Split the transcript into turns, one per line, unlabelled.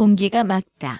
공기가 맑다.